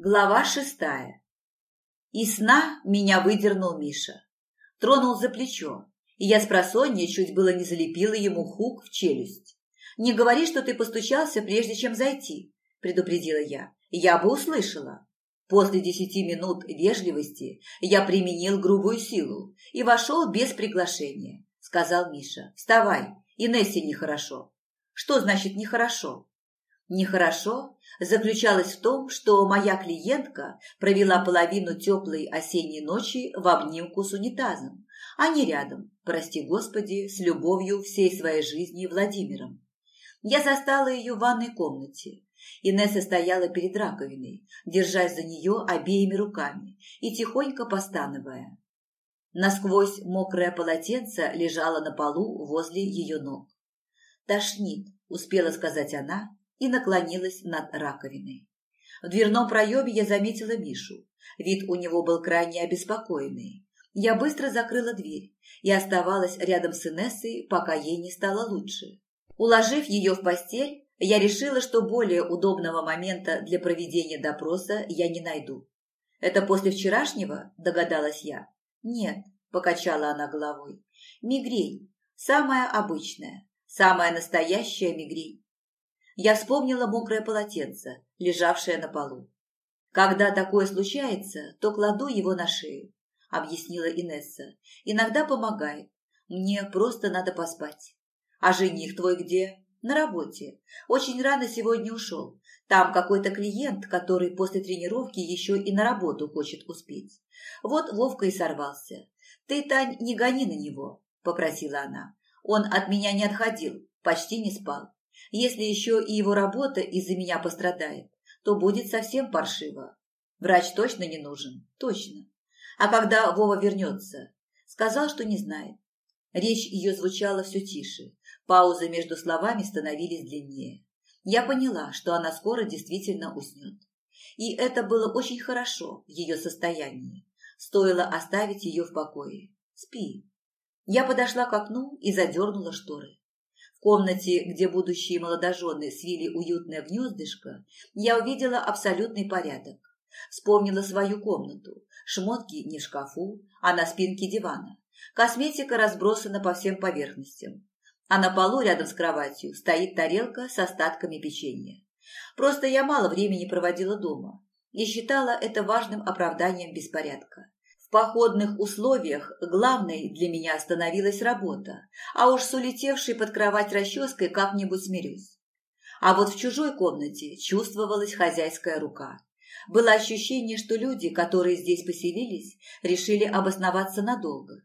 Глава шестая. Из сна меня выдернул Миша. Тронул за плечо, и я с просонья чуть было не залепила ему хук в челюсть. «Не говори, что ты постучался, прежде чем зайти», – предупредила я. «Я бы услышала». После десяти минут вежливости я применил грубую силу и вошел без приглашения, сказал Миша. «Вставай, Инессе нехорошо». «Что значит нехорошо?» Нехорошо заключалось в том, что моя клиентка провела половину теплой осенней ночи в обнимку с унитазом, а не рядом, прости господи, с любовью всей своей жизни Владимиром. Я застала ее в ванной комнате. Инесса стояла перед раковиной, держась за нее обеими руками и тихонько постановая. Насквозь мокрое полотенце лежало на полу возле ее ног. «Тошнит», – успела сказать она, и наклонилась над раковиной. В дверном проеме я заметила Мишу. Вид у него был крайне обеспокоенный. Я быстро закрыла дверь и оставалась рядом с Инессой, пока ей не стало лучше. Уложив ее в постель, я решила, что более удобного момента для проведения допроса я не найду. «Это после вчерашнего?» – догадалась я. «Нет», – покачала она головой. «Мигрень. Самая обычная, самая настоящая мигрень. Я вспомнила мокрое полотенце, лежавшее на полу. «Когда такое случается, то кладу его на шею», – объяснила Инесса. «Иногда помогает. Мне просто надо поспать». «А жених твой где?» «На работе. Очень рано сегодня ушел. Там какой-то клиент, который после тренировки еще и на работу хочет успеть. Вот Вовка и сорвался. Ты, Тань, не гони на него», – попросила она. «Он от меня не отходил, почти не спал. Если еще и его работа из-за меня пострадает, то будет совсем паршиво. Врач точно не нужен? Точно. А когда Вова вернется? Сказал, что не знает. Речь ее звучала все тише. Паузы между словами становились длиннее. Я поняла, что она скоро действительно уснет. И это было очень хорошо в ее состоянии. Стоило оставить ее в покое. Спи. Я подошла к окну и задернула шторы. В комнате, где будущие молодожены свили уютное гнездышко, я увидела абсолютный порядок. Вспомнила свою комнату. Шмотки не в шкафу, а на спинке дивана. Косметика разбросана по всем поверхностям. А на полу рядом с кроватью стоит тарелка с остатками печенья. Просто я мало времени проводила дома и считала это важным оправданием беспорядка. В походных условиях главной для меня становилась работа, а уж с улетевшей под кровать расческой как-нибудь смирюсь. А вот в чужой комнате чувствовалась хозяйская рука. Было ощущение, что люди, которые здесь поселились, решили обосноваться надолго.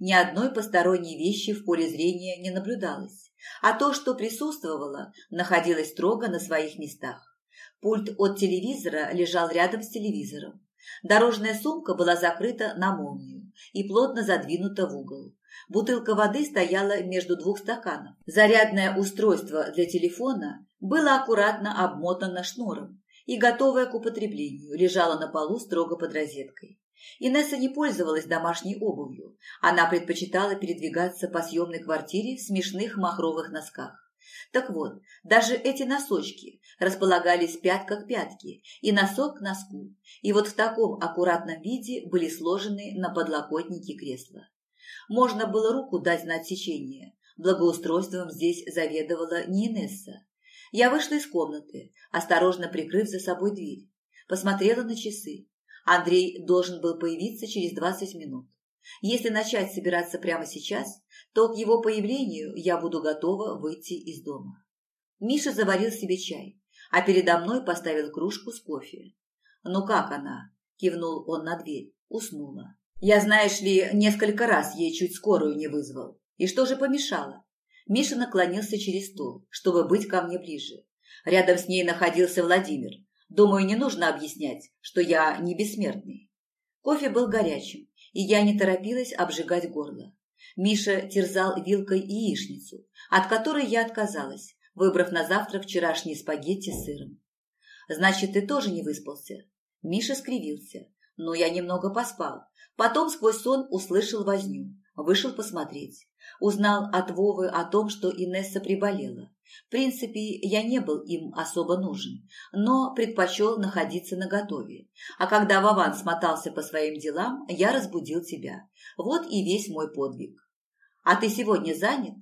Ни одной посторонней вещи в поле зрения не наблюдалось, а то, что присутствовало, находилось строго на своих местах. Пульт от телевизора лежал рядом с телевизором. Дорожная сумка была закрыта на молнию и плотно задвинута в угол. Бутылка воды стояла между двух стаканов. Зарядное устройство для телефона было аккуратно обмотано шнуром и, готовое к употреблению, лежало на полу строго под розеткой. Инесса не пользовалась домашней обувью. Она предпочитала передвигаться по съемной квартире в смешных махровых носках. Так вот, даже эти носочки располагались пятка к пятке и носок к носку, и вот в таком аккуратном виде были сложены на подлокотнике кресла. Можно было руку дать на отсечение, благоустройством здесь заведовала не Инесса. Я вышла из комнаты, осторожно прикрыв за собой дверь, посмотрела на часы. Андрей должен был появиться через двадцать минут. Если начать собираться прямо сейчас, то к его появлению я буду готова выйти из дома. Миша заварил себе чай, а передо мной поставил кружку с кофе. «Ну как она?» – кивнул он на дверь. Уснула. «Я, знаешь ли, несколько раз ей чуть скорую не вызвал. И что же помешало?» Миша наклонился через стол, чтобы быть ко мне ближе. Рядом с ней находился Владимир. Думаю, не нужно объяснять, что я не бессмертный. Кофе был горячим, и я не торопилась обжигать горло. Миша терзал вилкой яичницу, от которой я отказалась, выбрав на завтрак вчерашние спагетти с сыром. «Значит, ты тоже не выспался?» Миша скривился. «Ну, я немного поспал. Потом сквозь сон услышал возню. Вышел посмотреть. Узнал от Вовы о том, что Инесса приболела. В принципе, я не был им особо нужен, но предпочел находиться наготове. А когда Вован смотался по своим делам, я разбудил тебя. Вот и весь мой подвиг. А ты сегодня занят?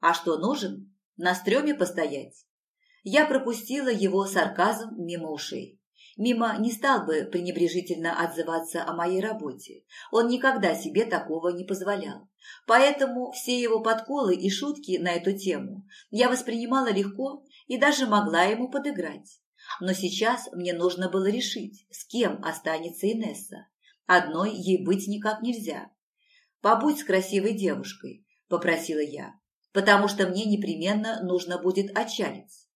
А что, нужен? На стреме постоять? Я пропустила его сарказм мимо ушей. Мимо не стал бы пренебрежительно отзываться о моей работе. Он никогда себе такого не позволял. Поэтому все его подколы и шутки на эту тему я воспринимала легко и даже могла ему подыграть. Но сейчас мне нужно было решить, с кем останется Инесса. Одной ей быть никак нельзя. «Побудь с красивой девушкой», – попросила я, «потому что мне непременно нужно будет отчалить.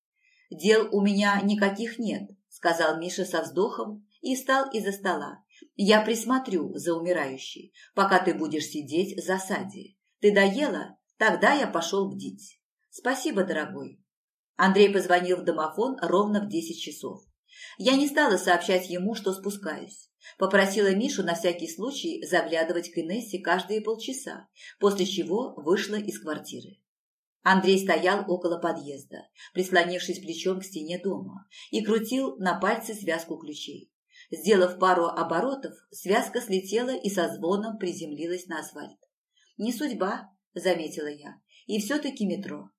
Дел у меня никаких нет, сказал Миша со вздохом и встал из-за стола. «Я присмотрю за умирающей, пока ты будешь сидеть в засаде. Ты доела? Тогда я пошел бдить». «Спасибо, дорогой». Андрей позвонил в домофон ровно в десять часов. Я не стала сообщать ему, что спускаюсь. Попросила Мишу на всякий случай заглядывать к Инессе каждые полчаса, после чего вышла из квартиры. Андрей стоял около подъезда, прислонившись плечом к стене дома, и крутил на пальце связку ключей. Сделав пару оборотов, связка слетела и со звоном приземлилась на асфальт. «Не судьба», – заметила я, – «и все-таки метро».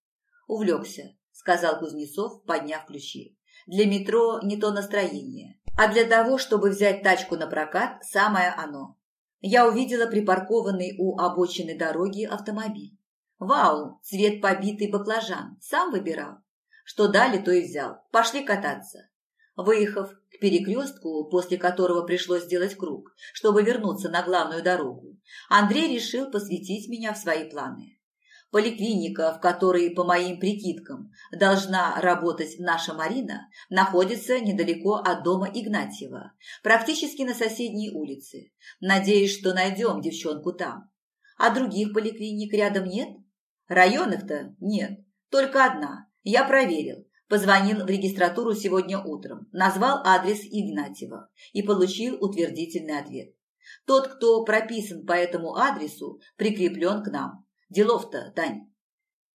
«Увлекся», – сказал Кузнецов, подняв ключи. «Для метро не то настроение, а для того, чтобы взять тачку на прокат, самое оно». Я увидела припаркованный у обочины дороги автомобиль. Вау, цвет побитый баклажан. Сам выбирал. Что дали, то и взял. Пошли кататься. Выехав к перекрестку, после которого пришлось сделать круг, чтобы вернуться на главную дорогу, Андрей решил посвятить меня в свои планы. Поликлиника, в которой, по моим прикидкам, должна работать наша Марина, находится недалеко от дома Игнатьева, практически на соседней улице. Надеюсь, что найдем девчонку там. А других поликлиник рядом нет? Районных-то нет, только одна. Я проверил. Позвонил в регистратуру сегодня утром, назвал адрес Игнатьева и получил утвердительный ответ. Тот, кто прописан по этому адресу, прикреплен к нам. Делов-то, Тань.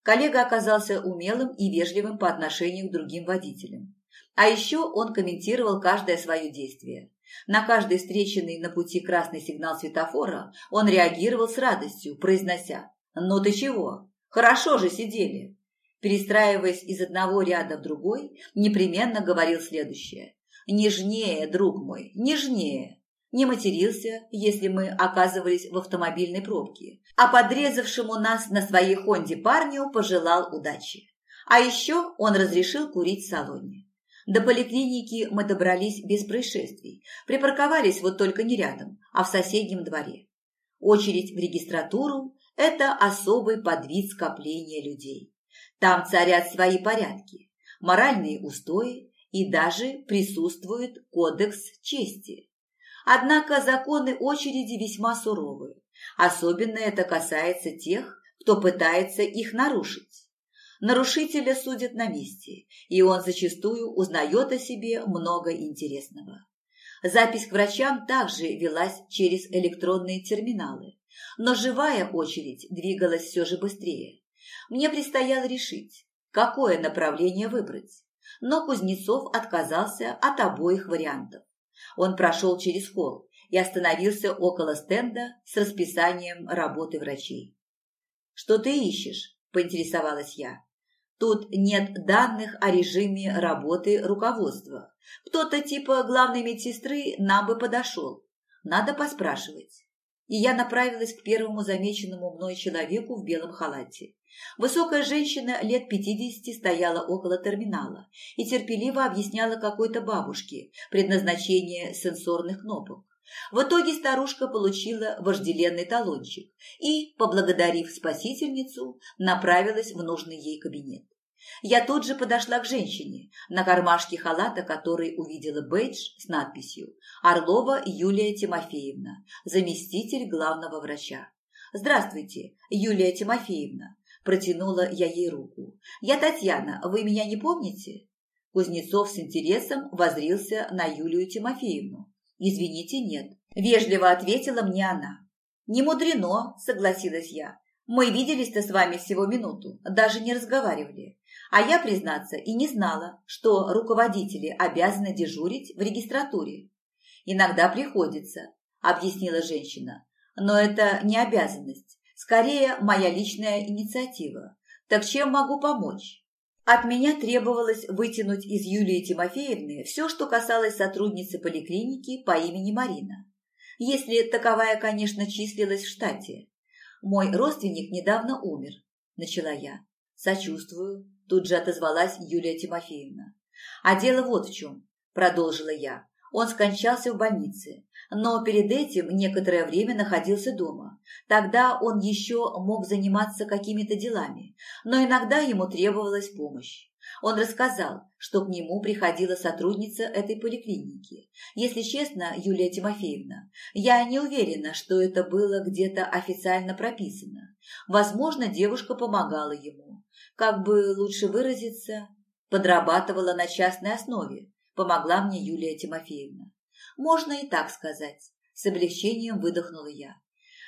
Коллега оказался умелым и вежливым по отношению к другим водителям. А еще он комментировал каждое свое действие. На каждый встреченный на пути красный сигнал светофора он реагировал с радостью, произнося «Ну ты чего? Хорошо же сидели. Перестраиваясь из одного ряда в другой, непременно говорил следующее. «Нежнее, друг мой, нежнее!» Не матерился, если мы оказывались в автомобильной пробке, а подрезавшему нас на своей Хонде парню пожелал удачи. А еще он разрешил курить в салоне. До поликлиники мы добрались без происшествий, припарковались вот только не рядом, а в соседнем дворе. Очередь в регистратуру это особый подвид скопления людей. Там царят свои порядки, моральные устои и даже присутствует кодекс чести. Однако законы очереди весьма суровые. Особенно это касается тех, кто пытается их нарушить. Нарушителя судят на месте, и он зачастую узнает о себе много интересного. Запись к врачам также велась через электронные терминалы, но живая очередь двигалась все же быстрее. Мне предстояло решить, какое направление выбрать. Но Кузнецов отказался от обоих вариантов. Он прошел через холл и остановился около стенда с расписанием работы врачей. «Что ты ищешь?» – поинтересовалась я. «Тут нет данных о режиме работы руководства. Кто-то типа главной медсестры нам бы подошел. Надо поспрашивать» и я направилась к первому замеченному мной человеку в белом халате. Высокая женщина лет пятидесяти стояла около терминала и терпеливо объясняла какой-то бабушке предназначение сенсорных кнопок. В итоге старушка получила вожделенный талончик и, поблагодарив спасительницу, направилась в нужный ей кабинет. Я тут же подошла к женщине, на кармашке халата которой увидела бейдж с надписью «Орлова Юлия Тимофеевна, заместитель главного врача». «Здравствуйте, Юлия Тимофеевна», – протянула я ей руку. «Я Татьяна, вы меня не помните?» Кузнецов с интересом возрился на Юлию Тимофеевну. «Извините, нет», – вежливо ответила мне она. «Не мудрено», – согласилась я. «Мы виделись-то с вами всего минуту, даже не разговаривали. А я, признаться, и не знала, что руководители обязаны дежурить в регистратуре. Иногда приходится, объяснила женщина. Но это не обязанность, скорее моя личная инициатива. Так чем могу помочь? От меня требовалось вытянуть из Юлии Тимофеевны все, что касалось сотрудницы поликлиники по имени Марина. Если таковая, конечно, числилась в штате. Мой родственник недавно умер, начала я. Сочувствую, тут же отозвалась Юлия Тимофеевна. А дело вот в чем, продолжила я. Он скончался в больнице, но перед этим некоторое время находился дома. Тогда он еще мог заниматься какими-то делами, но иногда ему требовалась помощь. Он рассказал, что к нему приходила сотрудница этой поликлиники. Если честно, Юлия Тимофеевна, я не уверена, что это было где-то официально прописано. Возможно, девушка помогала ему. Как бы лучше выразиться, подрабатывала на частной основе, помогла мне Юлия Тимофеевна. Можно и так сказать. С облегчением выдохнула я.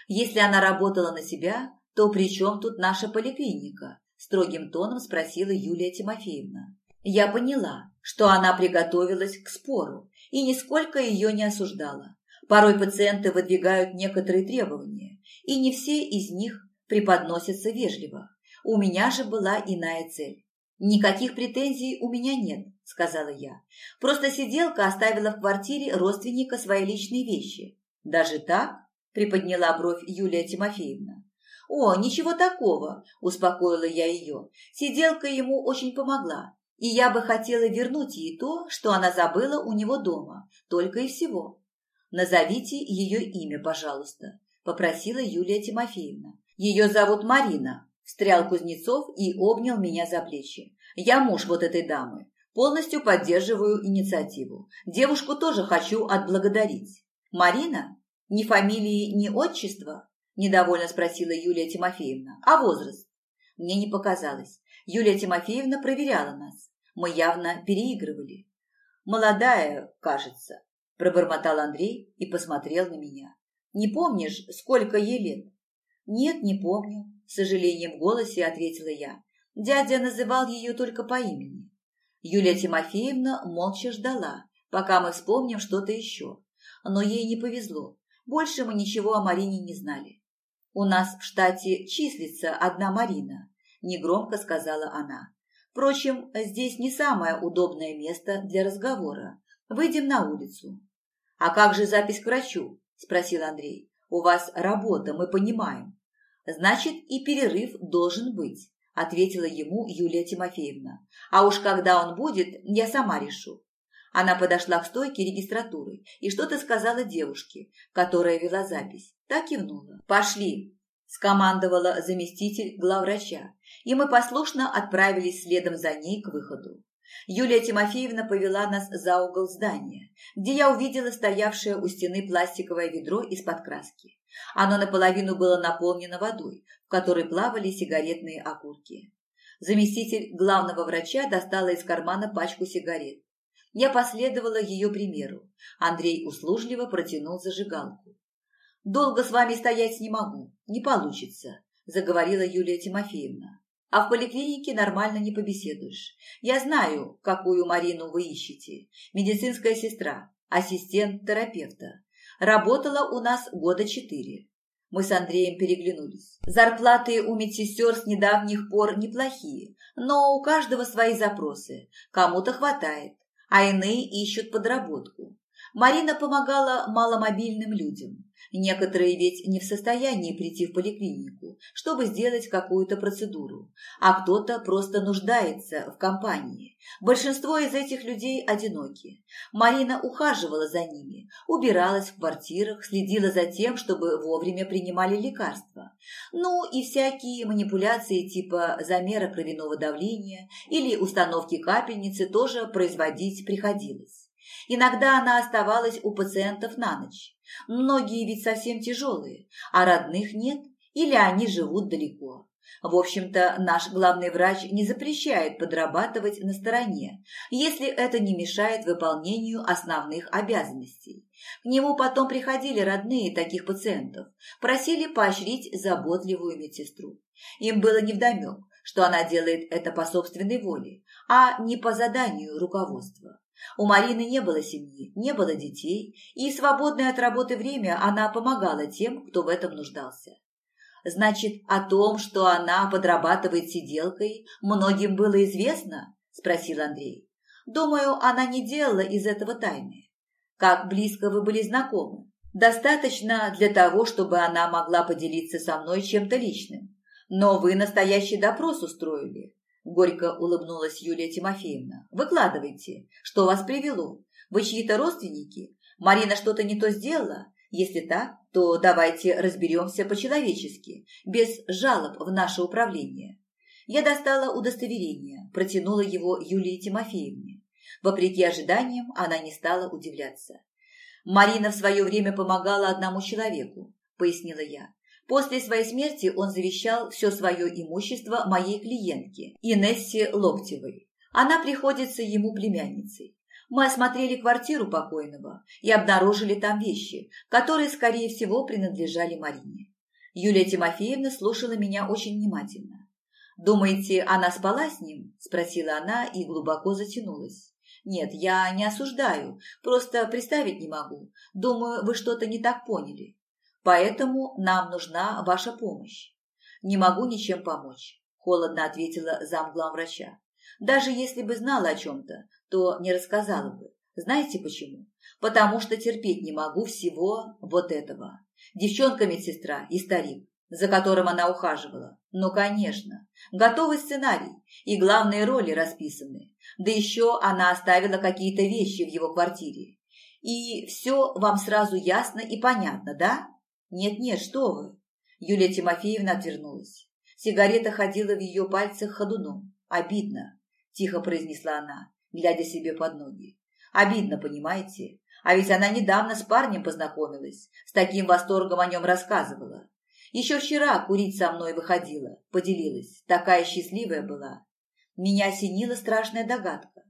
Если она работала на себя, то при чем тут наша поликлиника? Строгим тоном спросила Юлия Тимофеевна. Я поняла, что она приготовилась к спору и нисколько ее не осуждала. Порой пациенты выдвигают некоторые требования, и не все из них преподносятся вежливо. У меня же была иная цель. «Никаких претензий у меня нет», – сказала я. «Просто сиделка оставила в квартире родственника свои личные вещи». «Даже так?» – приподняла бровь Юлия Тимофеевна. «О, ничего такого», – успокоила я ее. «Сиделка ему очень помогла, и я бы хотела вернуть ей то, что она забыла у него дома, только и всего». «Назовите ее имя, пожалуйста», – попросила Юлия Тимофеевна. «Ее зовут Марина», Встрял Кузнецов и обнял меня за плечи. «Я муж вот этой дамы. Полностью поддерживаю инициативу. Девушку тоже хочу отблагодарить». «Марина? Ни фамилии, ни отчества?» Недовольно спросила Юлия Тимофеевна. «А возраст?» Мне не показалось. Юлия Тимофеевна проверяла нас. Мы явно переигрывали. «Молодая, кажется», – пробормотал Андрей и посмотрел на меня. «Не помнишь, сколько ей лет?» «Нет, не помню», с сожалением в голосе ответила я. Дядя называл ее только по имени. Юлия Тимофеевна молча ждала, пока мы вспомним что-то еще. Но ей не повезло. Больше мы ничего о Марине не знали. «У нас в штате числится одна Марина», – негромко сказала она. «Впрочем, здесь не самое удобное место для разговора. Выйдем на улицу». «А как же запись к врачу?» – спросил Андрей. «У вас работа, мы понимаем. Значит, и перерыв должен быть, ответила ему Юлия Тимофеевна. А уж когда он будет, я сама решу. Она подошла к стойке регистратуры и что-то сказала девушке, которая вела запись. Так кивнула. «Пошли!» – скомандовала заместитель главврача, и мы послушно отправились следом за ней к выходу. Юлия Тимофеевна повела нас за угол здания, где я увидела стоявшее у стены пластиковое ведро из-под краски. Оно наполовину было наполнено водой, в которой плавали сигаретные окурки. Заместитель главного врача достала из кармана пачку сигарет. Я последовала ее примеру. Андрей услужливо протянул зажигалку. «Долго с вами стоять не могу, не получится», – заговорила Юлия Тимофеевна. «А в поликлинике нормально не побеседуешь. Я знаю, какую Марину вы ищете. Медицинская сестра, ассистент терапевта. Работала у нас года четыре. Мы с Андреем переглянулись. Зарплаты у медсестер с недавних пор неплохие, но у каждого свои запросы. Кому-то хватает, а иные ищут подработку. Марина помогала маломобильным людям. Некоторые ведь не в состоянии прийти в поликлинику, чтобы сделать какую-то процедуру, а кто-то просто нуждается в компании. Большинство из этих людей одиноки. Марина ухаживала за ними, убиралась в квартирах, следила за тем, чтобы вовремя принимали лекарства. Ну и всякие манипуляции типа замера кровяного давления или установки капельницы тоже производить приходилось. Иногда она оставалась у пациентов на ночь. Многие ведь совсем тяжелые, а родных нет или они живут далеко. В общем-то, наш главный врач не запрещает подрабатывать на стороне, если это не мешает выполнению основных обязанностей. К нему потом приходили родные таких пациентов, просили поощрить заботливую медсестру. Им было невдомек, что она делает это по собственной воле, а не по заданию руководства. У Марины не было семьи, не было детей, и свободное от работы время она помогала тем, кто в этом нуждался. Значит, о том, что она подрабатывает сиделкой, многим было известно? Спросил Андрей. Думаю, она не делала из этого тайны. Как близко вы были знакомы? Достаточно для того, чтобы она могла поделиться со мной чем-то личным. Но вы настоящий допрос устроили. Горько улыбнулась Юлия Тимофеевна. Выкладывайте, что вас привело? Вы чьи-то родственники? Марина что-то не то сделала? Если так, то давайте разберемся по-человечески, без жалоб в наше управление. Я достала удостоверение, протянула его Юлии Тимофеевне. Вопреки ожиданиям, она не стала удивляться. «Марина в свое время помогала одному человеку», – пояснила я. После своей смерти он завещал все свое имущество моей клиентке, Инессе Локтевой. Она приходится ему племянницей. Мы осмотрели квартиру покойного и обнаружили там вещи, которые, скорее всего, принадлежали Марине. Юлия Тимофеевна слушала меня очень внимательно. «Думаете, она спала с ним?» – спросила она и глубоко затянулась. «Нет, я не осуждаю, просто представить не могу. Думаю, вы что-то не так поняли. Поэтому нам нужна ваша помощь». «Не могу ничем помочь», – холодно ответила замглавврача. «Даже если бы знала о чем-то, то не рассказала бы. Знаете почему? Потому что терпеть не могу всего вот этого. Девчонка-медсестра и старик, за которым она ухаживала. Ну, конечно. Готовый сценарий, и главные роли расписаны. Да еще она оставила какие-то вещи в его квартире. И все вам сразу ясно и понятно, да? Нет-нет, что вы. Юлия Тимофеевна отвернулась. Сигарета ходила в ее пальцах ходуном. Обидно, тихо произнесла она глядя себе под ноги. Обидно, понимаете? А ведь она недавно с парнем познакомилась, с таким восторгом о нем рассказывала. Еще вчера курить со мной выходила, поделилась, такая счастливая была. Меня осенила страшная догадка.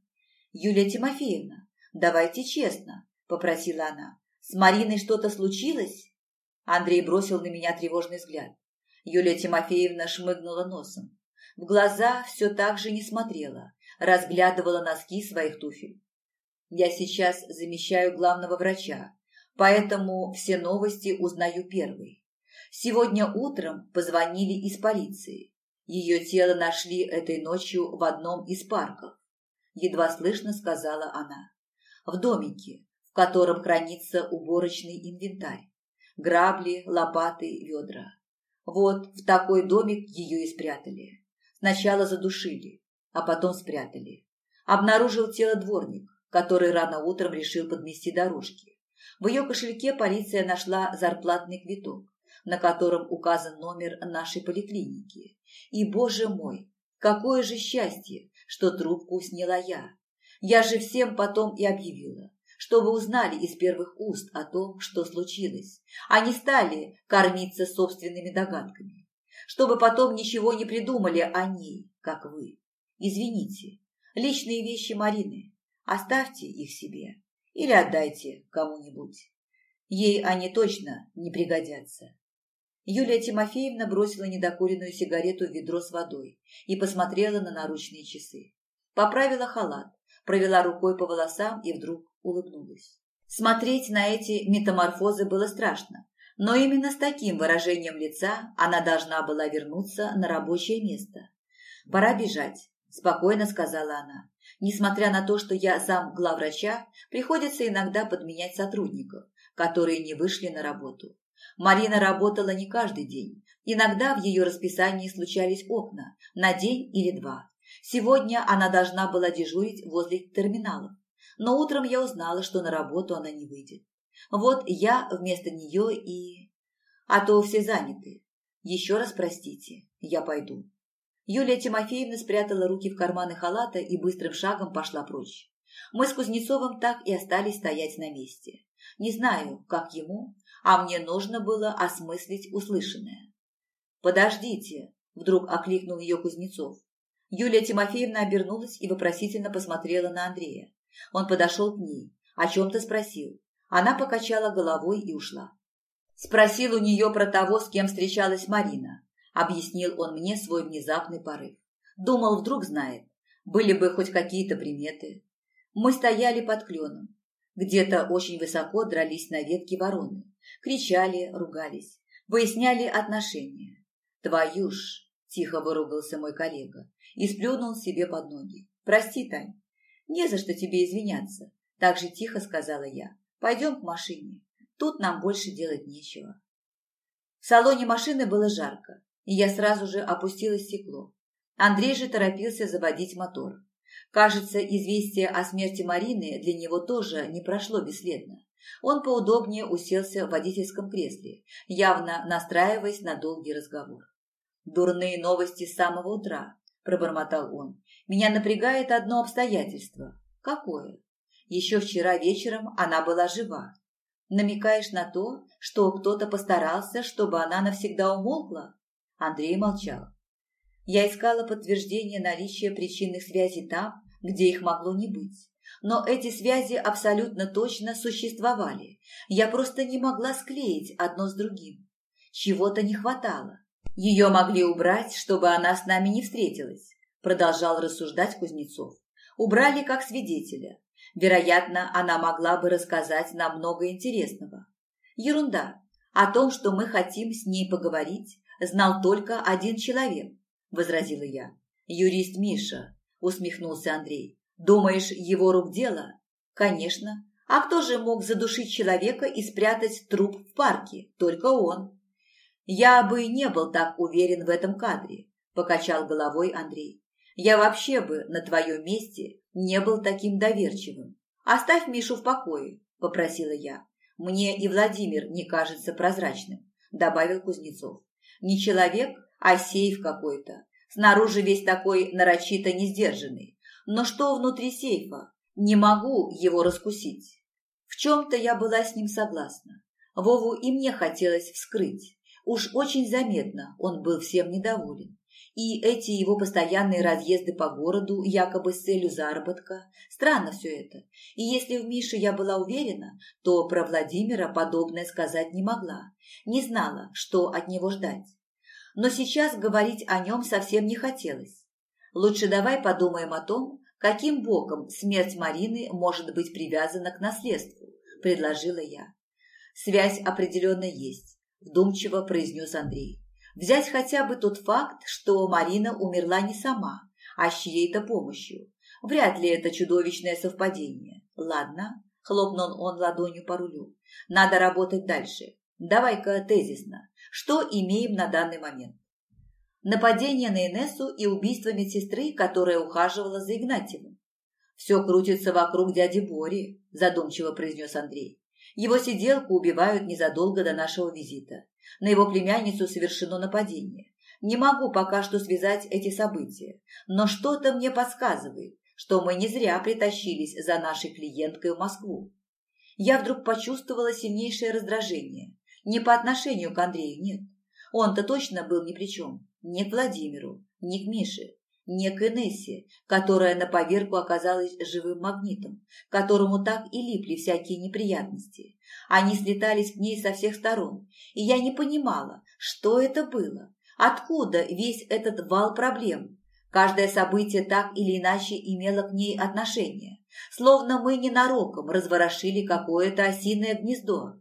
«Юлия Тимофеевна, давайте честно», – попросила она. «С Мариной что-то случилось?» Андрей бросил на меня тревожный взгляд. Юлия Тимофеевна шмыгнула носом. В глаза все так же не смотрела, разглядывала носки своих туфель. Я сейчас замещаю главного врача, поэтому все новости узнаю первой. Сегодня утром позвонили из полиции. Ее тело нашли этой ночью в одном из парков. Едва слышно сказала она. В домике, в котором хранится уборочный инвентарь. Грабли, лопаты, ведра. Вот в такой домик ее и спрятали. Сначала задушили, а потом спрятали. Обнаружил тело дворник, который рано утром решил подмести дорожки. В ее кошельке полиция нашла зарплатный квиток, на котором указан номер нашей поликлиники. И, боже мой, какое же счастье, что трубку сняла я. Я же всем потом и объявила, чтобы узнали из первых уст о том, что случилось, а не стали кормиться собственными догадками, чтобы потом ничего не придумали о ней, как вы. Извините, личные вещи Марины. Оставьте их себе или отдайте кому-нибудь. Ей они точно не пригодятся. Юлия Тимофеевна бросила недокуренную сигарету в ведро с водой и посмотрела на наручные часы. Поправила халат, провела рукой по волосам и вдруг улыбнулась. Смотреть на эти метаморфозы было страшно, но именно с таким выражением лица она должна была вернуться на рабочее место. Пора бежать, – спокойно сказала она. «Несмотря на то, что я зам главврача, приходится иногда подменять сотрудников, которые не вышли на работу. Марина работала не каждый день. Иногда в ее расписании случались окна на день или два. Сегодня она должна была дежурить возле терминалов. Но утром я узнала, что на работу она не выйдет. Вот я вместо нее и... А то все заняты. Еще раз простите, я пойду. Юлия Тимофеевна спрятала руки в карманы халата и быстрым шагом пошла прочь. Мы с Кузнецовым так и остались стоять на месте. Не знаю, как ему, а мне нужно было осмыслить услышанное. «Подождите!» – вдруг окликнул ее Кузнецов. Юлия Тимофеевна обернулась и вопросительно посмотрела на Андрея. Он подошел к ней, о чем-то спросил. Она покачала головой и ушла. Спросил у нее про того, с кем встречалась Марина объяснил он мне свой внезапный порыв. Думал, вдруг знает. Были бы хоть какие-то приметы. Мы стояли под кленом. Где-то очень высоко дрались на ветке вороны. Кричали, ругались. Выясняли отношения. «Твою ж!» – тихо выругался мой коллега и сплюнул себе под ноги. «Прости, Тань, не за что тебе извиняться», – так же тихо сказала я. «Пойдем к машине. Тут нам больше делать нечего». В салоне машины было жарко, и я сразу же опустила стекло. Андрей же торопился заводить мотор. Кажется, известие о смерти Марины для него тоже не прошло бесследно. Он поудобнее уселся в водительском кресле, явно настраиваясь на долгий разговор. «Дурные новости с самого утра», – пробормотал он. «Меня напрягает одно обстоятельство». «Какое?» «Еще вчера вечером она была жива. Намекаешь на то, что кто-то постарался, чтобы она навсегда умолкла?» Андрей молчал. Я искала подтверждение наличия причинных связей там, где их могло не быть. Но эти связи абсолютно точно существовали. Я просто не могла склеить одно с другим. Чего-то не хватало. Ее могли убрать, чтобы она с нами не встретилась, продолжал рассуждать Кузнецов. Убрали как свидетеля. Вероятно, она могла бы рассказать нам много интересного. Ерунда. О том, что мы хотим с ней поговорить, знал только один человек, возразила я. Юрист Миша, усмехнулся Андрей. Думаешь, его рук дело? Конечно. А кто же мог задушить человека и спрятать труп в парке? Только он. Я бы не был так уверен в этом кадре, покачал головой Андрей. Я вообще бы на твоем месте не был таким доверчивым. Оставь Мишу в покое, попросила я. Мне и Владимир не кажется прозрачным, добавил Кузнецов. Не человек, а сейф какой-то. Снаружи весь такой нарочито несдержанный. Но что внутри сейфа? Не могу его раскусить. В чем-то я была с ним согласна. Вову и мне хотелось вскрыть. Уж очень заметно он был всем недоволен. И эти его постоянные разъезды по городу, якобы с целью заработка. Странно все это. И если в Мише я была уверена, то про Владимира подобное сказать не могла. Не знала, что от него ждать. Но сейчас говорить о нем совсем не хотелось. Лучше давай подумаем о том, каким боком смерть Марины может быть привязана к наследству, предложила я. Связь определенно есть, вдумчиво произнес Андрей. Взять хотя бы тот факт, что Марина умерла не сама, а с чьей-то помощью. Вряд ли это чудовищное совпадение. Ладно, хлопнул он ладонью по рулю. Надо работать дальше. Давай-ка тезисно. Что имеем на данный момент? нападение на Инессу и убийство медсестры, которая ухаживала за Игнатьевым. «Все крутится вокруг дяди Бори», – задумчиво произнес Андрей. «Его сиделку убивают незадолго до нашего визита. На его племянницу совершено нападение. Не могу пока что связать эти события, но что-то мне подсказывает, что мы не зря притащились за нашей клиенткой в Москву. Я вдруг почувствовала сильнейшее раздражение. Не по отношению к Андрею, нет. Он-то точно был ни при чем. Ни к Владимиру, ни к Мише, ни к которая на поверку оказалась живым магнитом, которому так и липли всякие неприятности. Они слетались к ней со всех сторон, и я не понимала, что это было, откуда весь этот вал проблем. Каждое событие так или иначе имело к ней отношение, словно мы ненароком разворошили какое-то осиное гнездо.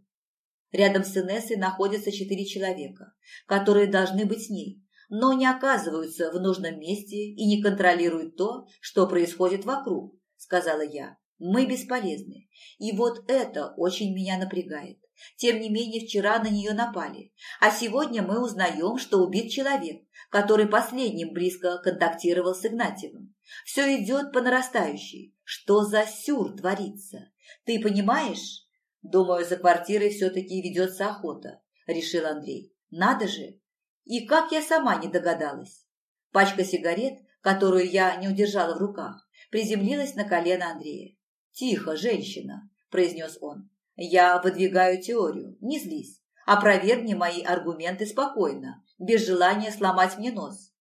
Рядом с Инессой находятся четыре человека, которые должны быть с ней, но не оказываются в нужном месте и не контролируют то, что происходит вокруг, сказала я. Мы бесполезны. И вот это очень меня напрягает. Тем не менее, вчера на нее напали. А сегодня мы узнаем, что убит человек, который последним близко контактировал с Игнатьевым. Все идет по нарастающей. Что за сюр творится? Ты понимаешь? Думаю, за квартирой все-таки ведется охота, решил Андрей. Надо же, и как я сама не догадалась. Пачка сигарет, которую я не удержала в руках, приземлилась на колено Андрея. «Тихо, женщина», – произнес он. «Я выдвигаю теорию, не злись. Опровергни мои аргументы спокойно, без желания сломать мне нос».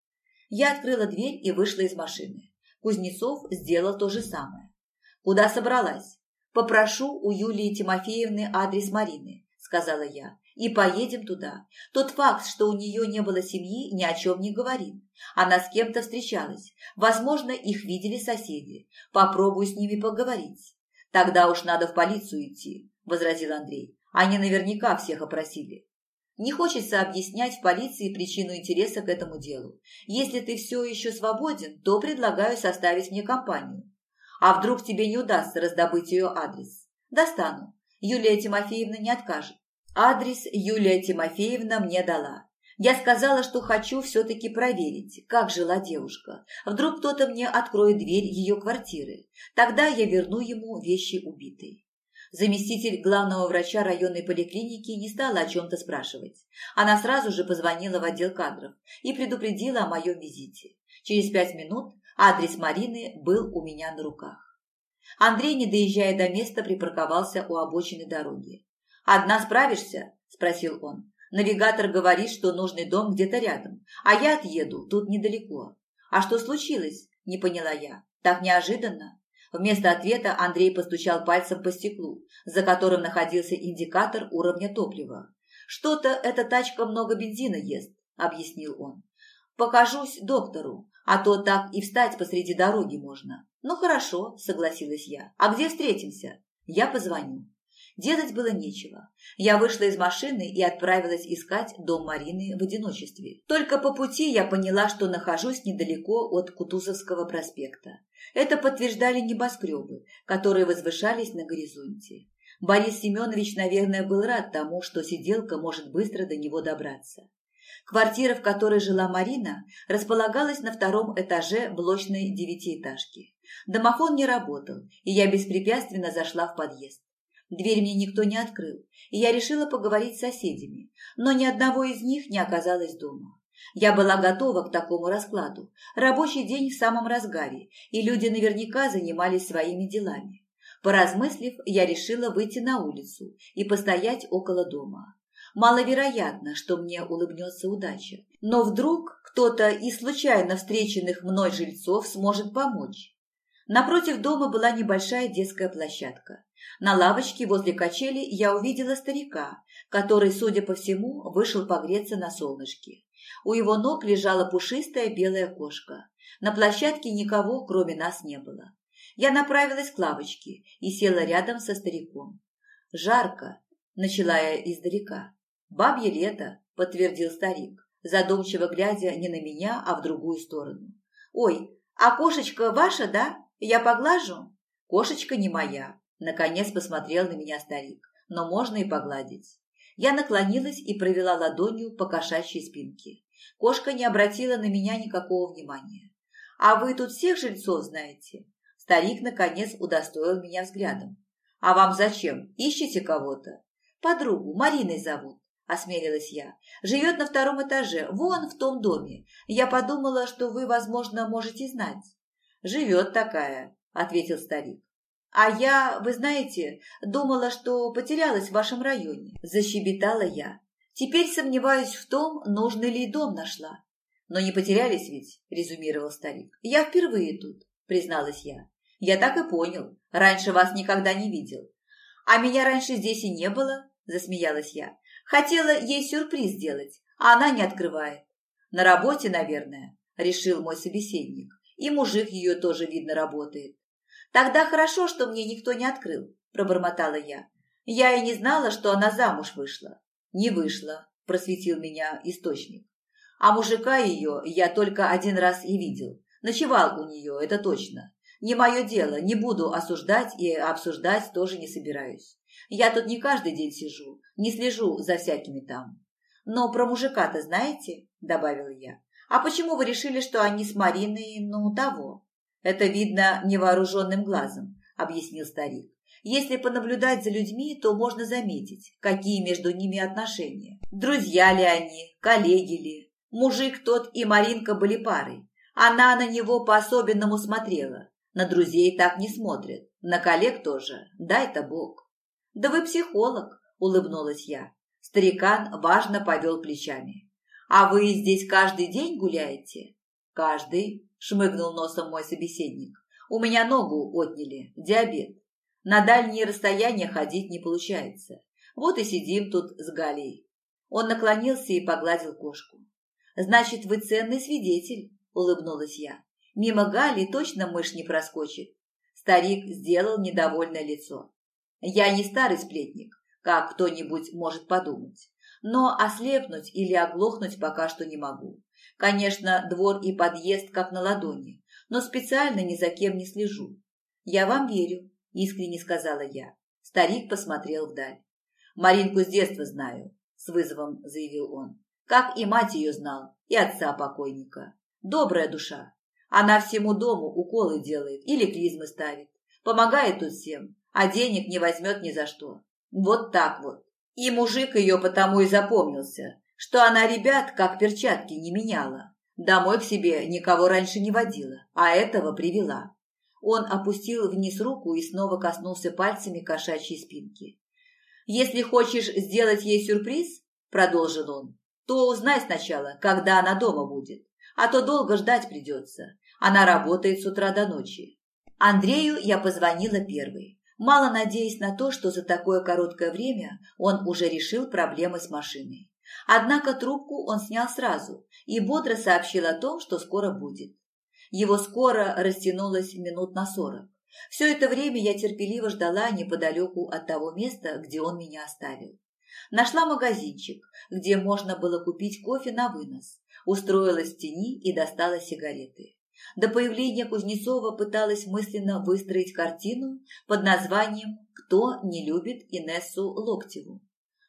Я открыла дверь и вышла из машины. Кузнецов сделал то же самое. «Куда собралась?» «Попрошу у Юлии Тимофеевны адрес Марины», – сказала я. И поедем туда. Тот факт, что у нее не было семьи, ни о чем не говорит. Она с кем-то встречалась. Возможно, их видели соседи. Попробую с ними поговорить. Тогда уж надо в полицию идти, возразил Андрей. Они наверняка всех опросили. Не хочется объяснять в полиции причину интереса к этому делу. Если ты все еще свободен, то предлагаю составить мне компанию. А вдруг тебе не удастся раздобыть ее адрес? Достану. Юлия Тимофеевна не откажет. Адрес Юлия Тимофеевна мне дала. Я сказала, что хочу все-таки проверить, как жила девушка. Вдруг кто-то мне откроет дверь ее квартиры. Тогда я верну ему вещи убитой. Заместитель главного врача районной поликлиники не стала о чем-то спрашивать. Она сразу же позвонила в отдел кадров и предупредила о моем визите. Через пять минут адрес Марины был у меня на руках. Андрей, не доезжая до места, припарковался у обочины дороги. «Одна справишься?» – спросил он. «Навигатор говорит, что нужный дом где-то рядом, а я отъеду, тут недалеко». «А что случилось?» – не поняла я. «Так неожиданно?» Вместо ответа Андрей постучал пальцем по стеклу, за которым находился индикатор уровня топлива. «Что-то эта тачка много бензина ест», – объяснил он. «Покажусь доктору, а то так и встать посреди дороги можно». «Ну хорошо», – согласилась я. «А где встретимся?» «Я позвоню». Делать было нечего. Я вышла из машины и отправилась искать дом Марины в одиночестве. Только по пути я поняла, что нахожусь недалеко от Кутузовского проспекта. Это подтверждали небоскребы, которые возвышались на горизонте. Борис Семенович, наверное, был рад тому, что сиделка может быстро до него добраться. Квартира, в которой жила Марина, располагалась на втором этаже блочной девятиэтажки. Домофон не работал, и я беспрепятственно зашла в подъезд. Дверь мне никто не открыл, и я решила поговорить с соседями, но ни одного из них не оказалось дома. Я была готова к такому раскладу. Рабочий день в самом разгаре, и люди наверняка занимались своими делами. Поразмыслив, я решила выйти на улицу и постоять около дома. Маловероятно, что мне улыбнется удача, но вдруг кто-то из случайно встреченных мной жильцов сможет помочь. Напротив дома была небольшая детская площадка. На лавочке возле качели я увидела старика, который, судя по всему, вышел погреться на солнышке. У его ног лежала пушистая белая кошка. На площадке никого, кроме нас, не было. Я направилась к лавочке и села рядом со стариком. «Жарко», – начала я издалека. «Бабье лето», – подтвердил старик, задумчиво глядя не на меня, а в другую сторону. «Ой, а кошечка ваша, да? Я поглажу?» «Кошечка не моя», – наконец посмотрел на меня старик, «но можно и погладить». Я наклонилась и провела ладонью по кошачьей спинке. Кошка не обратила на меня никакого внимания. «А вы тут всех жильцов знаете?» Старик, наконец, удостоил меня взглядом. «А вам зачем? Ищете кого-то?» «Подругу, Мариной зовут», – осмелилась я. «Живет на втором этаже, вон в том доме. Я подумала, что вы, возможно, можете знать». «Живет такая», – ответил старик. «А я, вы знаете, думала, что потерялась в вашем районе», – защебетала я. «Теперь сомневаюсь в том, нужный ли дом нашла». «Но не потерялись ведь», – резюмировал старик. «Я впервые тут», – призналась я. «Я так и понял. Раньше вас никогда не видел». «А меня раньше здесь и не было», – засмеялась я. «Хотела ей сюрприз сделать, а она не открывает». «На работе, наверное», – решил мой собеседник. «И мужик ее тоже, видно, работает. «Тогда хорошо, что мне никто не открыл», – пробормотала я. «Я и не знала, что она замуж вышла». «Не вышла», – просветил меня источник. «А мужика ее я только один раз и видел. Ночевал у нее, это точно. Не мое дело, не буду осуждать и обсуждать тоже не собираюсь. Я тут не каждый день сижу, не слежу за всякими там. Но про мужика-то знаете?» – добавила я. «А почему вы решили, что они с Мариной, ну, того?» «Это видно невооруженным глазом», – объяснил старик. «Если понаблюдать за людьми, то можно заметить, какие между ними отношения. Друзья ли они, коллеги ли. Мужик тот и Маринка были парой. Она на него по-особенному смотрела. На друзей так не смотрят. На коллег тоже. Дай-то Бог». «Да вы психолог», – улыбнулась я. Старикан важно повел плечами. «А вы здесь каждый день гуляете?» «Каждый», – шмыгнул носом мой собеседник. «У меня ногу отняли, диабет. На дальние расстояния ходить не получается. Вот и сидим тут с Галей. Он наклонился и погладил кошку. Значит, вы ценный свидетель, улыбнулась я. Мимо Гали точно мышь не проскочит. Старик сделал недовольное лицо. Я не старый сплетник, как кто-нибудь может подумать. Но ослепнуть или оглохнуть пока что не могу. Конечно, двор и подъезд как на ладони, но специально ни за кем не слежу. Я вам верю, искренне сказала я. Старик посмотрел вдаль. Маринку с детства знаю, с вызовом заявил он. Как и мать ее знал, и отца покойника. Добрая душа. Она всему дому уколы делает или клизмы ставит. Помогает тут всем, а денег не возьмет ни за что. Вот так вот. И мужик ее потому и запомнился, что она ребят как перчатки не меняла. Домой к себе никого раньше не водила, а этого привела. Он опустил вниз руку и снова коснулся пальцами кошачьей спинки. «Если хочешь сделать ей сюрприз, — продолжил он, — то узнай сначала, когда она дома будет а то долго ждать придется. Она работает с утра до ночи. Андрею я позвонила первой, мало надеясь на то, что за такое короткое время он уже решил проблемы с машиной. Однако трубку он снял сразу и бодро сообщил о том, что скоро будет. Его скоро растянулось минут на сорок. Все это время я терпеливо ждала неподалеку от того места, где он меня оставил. Нашла магазинчик, где можно было купить кофе на вынос, устроилась в тени и достала сигареты. До появления Кузнецова пыталась мысленно выстроить картину под названием «Кто не любит Инессу Локтеву?».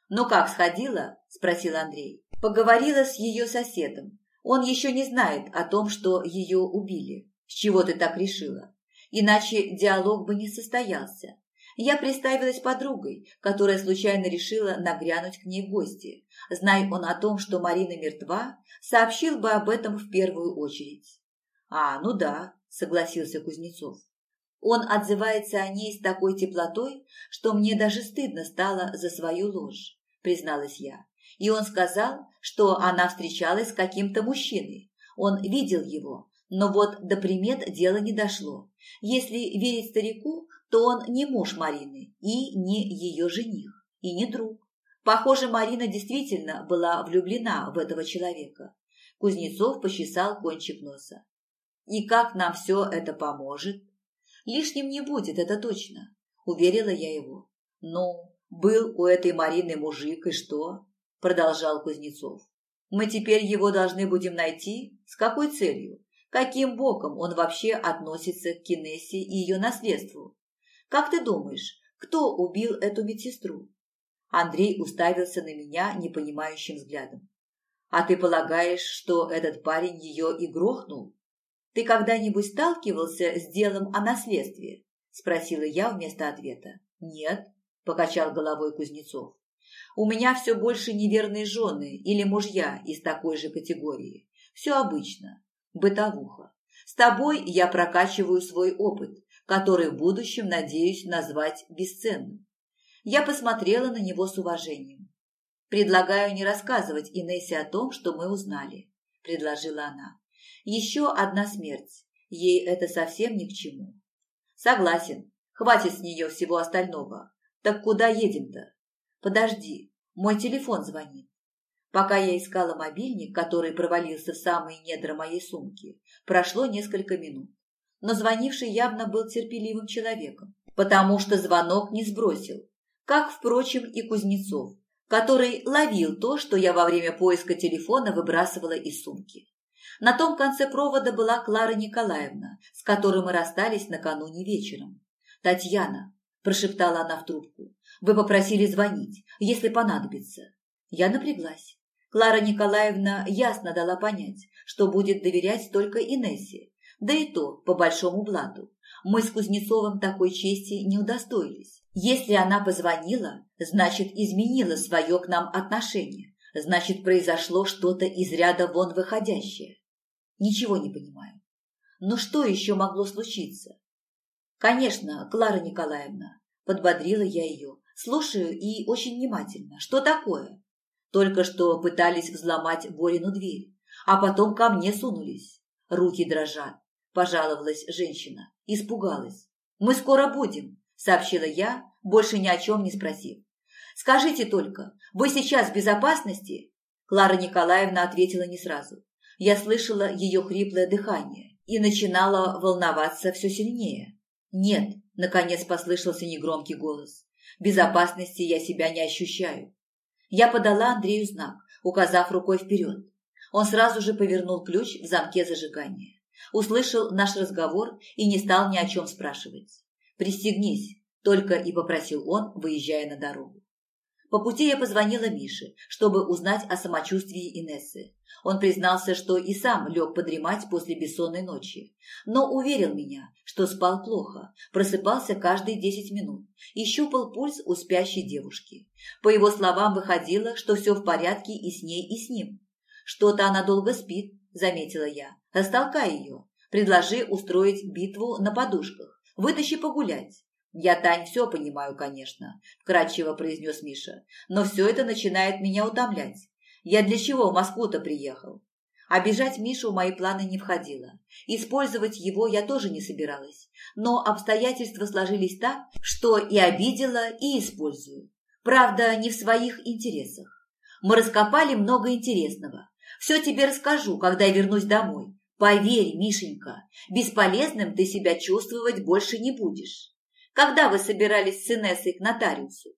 «Ну как, сходила?» – спросил Андрей. «Поговорила с ее соседом. Он еще не знает о том, что ее убили. С чего ты так решила? Иначе диалог бы не состоялся. Я представилась подругой, которая случайно решила нагрянуть к ней в гости. Зная он о том, что Марина мертва, сообщил бы об этом в первую очередь. «А, ну да», – согласился Кузнецов. Он отзывается о ней с такой теплотой, что мне даже стыдно стало за свою ложь, призналась я. И он сказал, что она встречалась с каким-то мужчиной. Он видел его, но вот до примет дело не дошло. Если верить старику, то он не муж Марины и не ее жених, и не друг. Похоже, Марина действительно была влюблена в этого человека. Кузнецов почесал кончик носа. И как нам все это поможет? Лишним не будет, это точно, уверила я его. Ну, был у этой Марины мужик, и что? Продолжал Кузнецов. Мы теперь его должны будем найти? С какой целью? Каким боком он вообще относится к Кинессе и ее наследству? Как ты думаешь, кто убил эту медсестру?» Андрей уставился на меня непонимающим взглядом. «А ты полагаешь, что этот парень ее и грохнул? Ты когда-нибудь сталкивался с делом о наследстве?» Спросила я вместо ответа. «Нет», – покачал головой Кузнецов. «У меня все больше неверные жены или мужья из такой же категории. Все обычно. Бытовуха. С тобой я прокачиваю свой опыт, который в будущем надеюсь назвать бесценным. Я посмотрела на него с уважением. «Предлагаю не рассказывать Инессе о том, что мы узнали», – предложила она. «Еще одна смерть. Ей это совсем ни к чему». «Согласен. Хватит с нее всего остального. Так куда едем-то?» «Подожди. Мой телефон звонит». Пока я искала мобильник, который провалился в самые недра моей сумки, прошло несколько минут но звонивший явно был терпеливым человеком, потому что звонок не сбросил, как, впрочем, и Кузнецов, который ловил то, что я во время поиска телефона выбрасывала из сумки. На том конце провода была Клара Николаевна, с которой мы расстались накануне вечером. «Татьяна», – прошептала она в трубку, – «вы попросили звонить, если понадобится». Я напряглась. Клара Николаевна ясно дала понять, что будет доверять только Инессе, да и то по большому блату. Мы с Кузнецовым такой чести не удостоились. Если она позвонила, значит, изменила свое к нам отношение. Значит, произошло что-то из ряда вон выходящее. Ничего не понимаю. Но что еще могло случиться? Конечно, Клара Николаевна, подбодрила я ее. Слушаю и очень внимательно. Что такое? Только что пытались взломать Борину дверь, а потом ко мне сунулись. Руки дрожат пожаловалась женщина. Испугалась. «Мы скоро будем», – сообщила я, больше ни о чем не спросив. Скажите только, вы сейчас в безопасности?» Клара Николаевна ответила не сразу. Я слышала ее хриплое дыхание и начинала волноваться все сильнее. «Нет», – наконец послышался негромкий голос. «Безопасности я себя не ощущаю». Я подала Андрею знак, указав рукой вперед. Он сразу же повернул ключ в замке зажигания. Услышал наш разговор и не стал ни о чем спрашивать. «Пристегнись», – только и попросил он, выезжая на дорогу. По пути я позвонила Мише, чтобы узнать о самочувствии Инессы. Он признался, что и сам лег подремать после бессонной ночи, но уверил меня, что спал плохо, просыпался каждые десять минут и щупал пульс у спящей девушки. По его словам, выходило, что все в порядке и с ней, и с ним. «Что-то она долго спит», – заметила я. «Растолкай ее. Предложи устроить битву на подушках. Вытащи погулять. «Я, Тань, все понимаю, конечно», – вкратчиво произнес Миша. «Но все это начинает меня утомлять. Я для чего в Москву-то приехал?» Обижать Мишу в мои планы не входило. Использовать его я тоже не собиралась. Но обстоятельства сложились так, что и обидела, и использую. Правда, не в своих интересах. Мы раскопали много интересного. Все тебе расскажу, когда вернусь домой. Поверь, Мишенька, бесполезным ты себя чувствовать больше не будешь. Когда вы собирались с Инессой к нотариусу?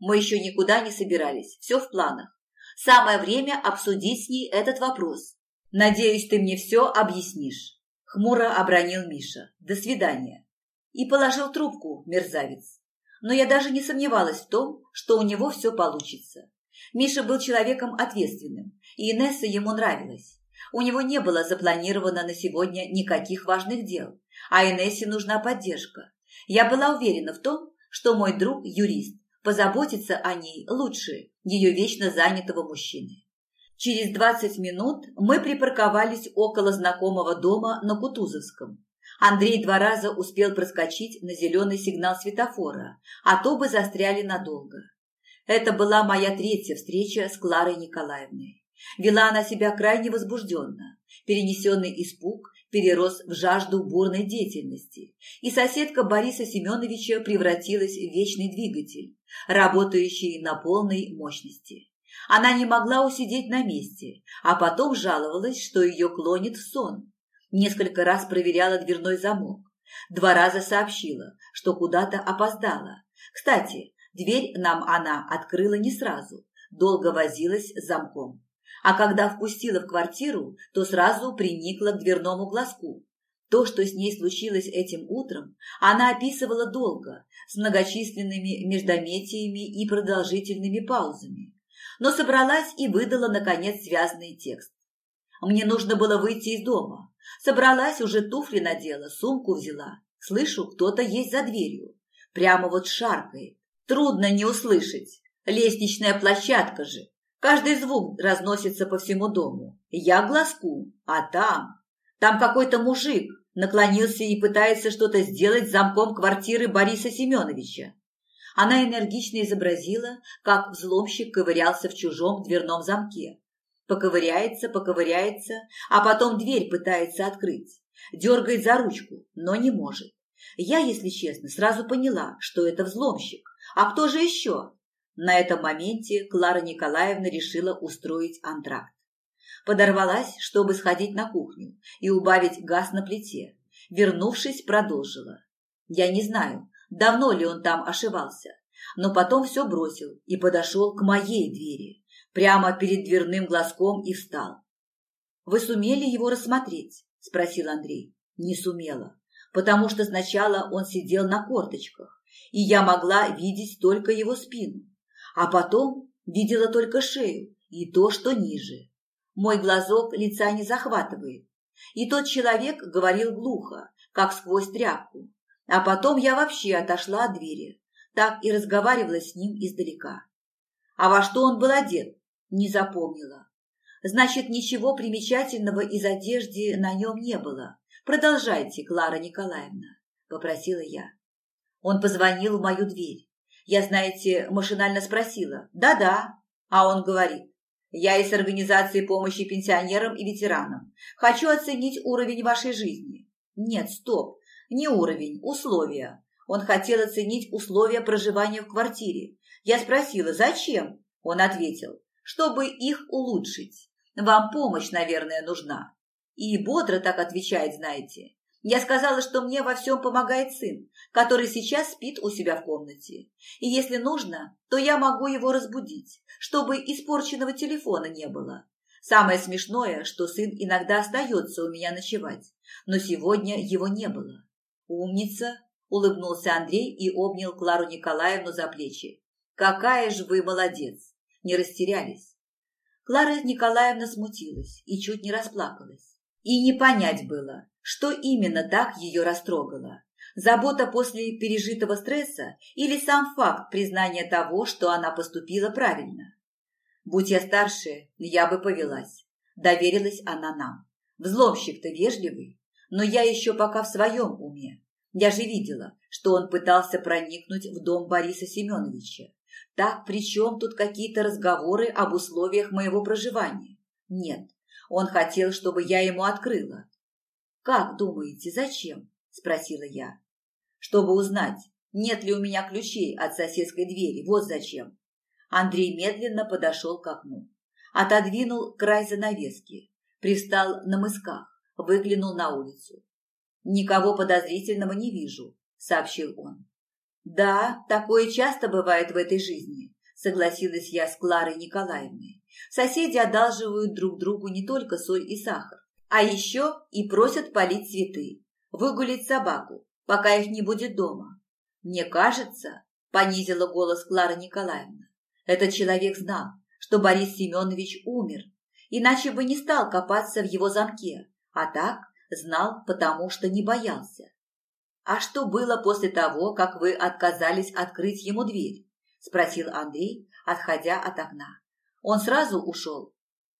Мы еще никуда не собирались, все в планах. Самое время обсудить с ней этот вопрос. Надеюсь, ты мне все объяснишь. Хмуро обронил Миша. До свидания. И положил трубку, мерзавец. Но я даже не сомневалась в том, что у него все получится. Миша был человеком ответственным, и Инесса ему нравилась. У него не было запланировано на сегодня никаких важных дел, а Инессе нужна поддержка. Я была уверена в том, что мой друг, юрист, позаботится о ней лучше ее вечно занятого мужчины. Через 20 минут мы припарковались около знакомого дома на Кутузовском. Андрей два раза успел проскочить на зеленый сигнал светофора, а то бы застряли надолго. Это была моя третья встреча с Кларой Николаевной. Вела она себя крайне возбужденно. Перенесенный испуг перерос в жажду бурной деятельности, и соседка Бориса Семеновича превратилась в вечный двигатель, работающий на полной мощности. Она не могла усидеть на месте, а потом жаловалась, что ее клонит в сон. Несколько раз проверяла дверной замок. Два раза сообщила, что куда-то опоздала. Кстати, дверь нам она открыла не сразу, долго возилась с замком а когда впустила в квартиру, то сразу приникла к дверному глазку. То, что с ней случилось этим утром, она описывала долго, с многочисленными междометиями и продолжительными паузами. Но собралась и выдала, наконец, связанный текст. Мне нужно было выйти из дома. Собралась, уже туфли надела, сумку взяла. Слышу, кто-то есть за дверью. Прямо вот шаркает. Трудно не услышать. Лестничная площадка же. Каждый звук разносится по всему дому. Я глазку, а там... Там какой-то мужик наклонился и пытается что-то сделать с замком квартиры Бориса Семеновича. Она энергично изобразила, как взломщик ковырялся в чужом дверном замке. Поковыряется, поковыряется, а потом дверь пытается открыть. Дергает за ручку, но не может. Я, если честно, сразу поняла, что это взломщик. А кто же еще? На этом моменте Клара Николаевна решила устроить антракт. Подорвалась, чтобы сходить на кухню и убавить газ на плите. Вернувшись, продолжила. Я не знаю, давно ли он там ошивался, но потом все бросил и подошел к моей двери, прямо перед дверным глазком и встал. «Вы сумели его рассмотреть?» – спросил Андрей. «Не сумела, потому что сначала он сидел на корточках, и я могла видеть только его спину а потом видела только шею и то, что ниже. Мой глазок лица не захватывает. И тот человек говорил глухо, как сквозь тряпку. А потом я вообще отошла от двери, так и разговаривала с ним издалека. А во что он был одет, не запомнила. Значит, ничего примечательного из одежды на нем не было. Продолжайте, Клара Николаевна, попросила я. Он позвонил в мою дверь. Я, знаете, машинально спросила «Да-да», а он говорит «Я из организации помощи пенсионерам и ветеранам. Хочу оценить уровень вашей жизни». Нет, стоп, не уровень, условия. Он хотел оценить условия проживания в квартире. Я спросила, зачем? Он ответил, чтобы их улучшить. Вам помощь, наверное, нужна. И бодро так отвечает, знаете. Я сказала, что мне во всем помогает сын, который сейчас спит у себя в комнате. И если нужно, то я могу его разбудить, чтобы испорченного телефона не было. Самое смешное, что сын иногда остается у меня ночевать, но сегодня его не было. «Умница!» – улыбнулся Андрей и обнял Клару Николаевну за плечи. «Какая же вы молодец! Не растерялись!» Клара Николаевна смутилась и чуть не расплакалась. И не понять было, что именно так ее растрогало. Забота после пережитого стресса или сам факт признания того, что она поступила правильно. Будь я старше, я бы повелась. Доверилась она нам. Взломщик-то вежливый, но я еще пока в своем уме. Я же видела, что он пытался проникнуть в дом Бориса Семеновича. Так при чем тут какие-то разговоры об условиях моего проживания? Нет, он хотел, чтобы я ему открыла. «Как думаете, зачем?» – спросила я. «Чтобы узнать, нет ли у меня ключей от соседской двери, вот зачем». Андрей медленно подошел к окну, отодвинул край занавески, пристал на мысках, выглянул на улицу. «Никого подозрительного не вижу», – сообщил он. «Да, такое часто бывает в этой жизни», – согласилась я с Кларой Николаевной. «Соседи одалживают друг другу не только соль и сахар, а еще и просят полить цветы, выгулить собаку, пока их не будет дома. Мне кажется, понизила голос Клара Николаевна, этот человек знал, что Борис Семенович умер, иначе бы не стал копаться в его замке, а так знал, потому что не боялся. «А что было после того, как вы отказались открыть ему дверь?» – спросил Андрей, отходя от окна. «Он сразу ушел?»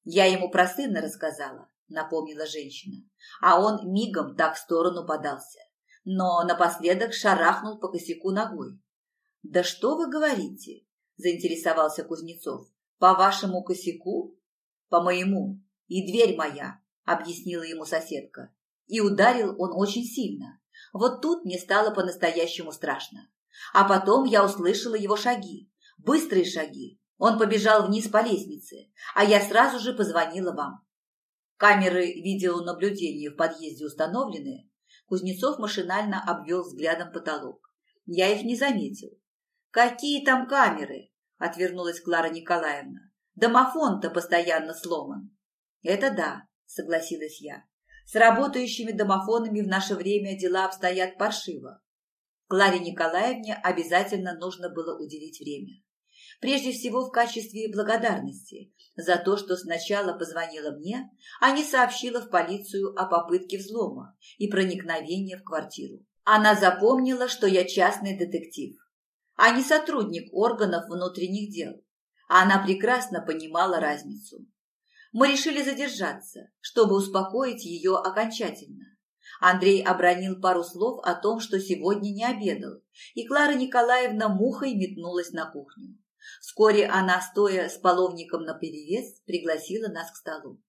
Я ему про сына рассказала, напомнила женщина, а он мигом так в сторону подался, но напоследок шарахнул по косяку ногой. «Да что вы говорите?» – заинтересовался Кузнецов. «По вашему косяку?» «По моему. И дверь моя», – объяснила ему соседка. И ударил он очень сильно. Вот тут мне стало по-настоящему страшно. А потом я услышала его шаги. Быстрые шаги. Он побежал вниз по лестнице, а я сразу же позвонила вам. Камеры видеонаблюдения в подъезде установлены. Кузнецов машинально обвел взглядом потолок. Я их не заметил. «Какие там камеры?» – отвернулась Клара Николаевна. «Домофон-то постоянно сломан». «Это да», – согласилась я. «С работающими домофонами в наше время дела обстоят паршиво. Кларе Николаевне обязательно нужно было уделить время. Прежде всего в качестве благодарности за то, что сначала позвонила мне, а не сообщила в полицию о попытке взлома и проникновения в квартиру. Она запомнила, что я частный детектив, а не сотрудник органов внутренних дел. Она прекрасно понимала разницу. Мы решили задержаться, чтобы успокоить ее окончательно. Андрей обронил пару слов о том, что сегодня не обедал, и Клара Николаевна мухой метнулась на кухню. Вскоре она, стоя с половником наперевес, пригласила нас к столу.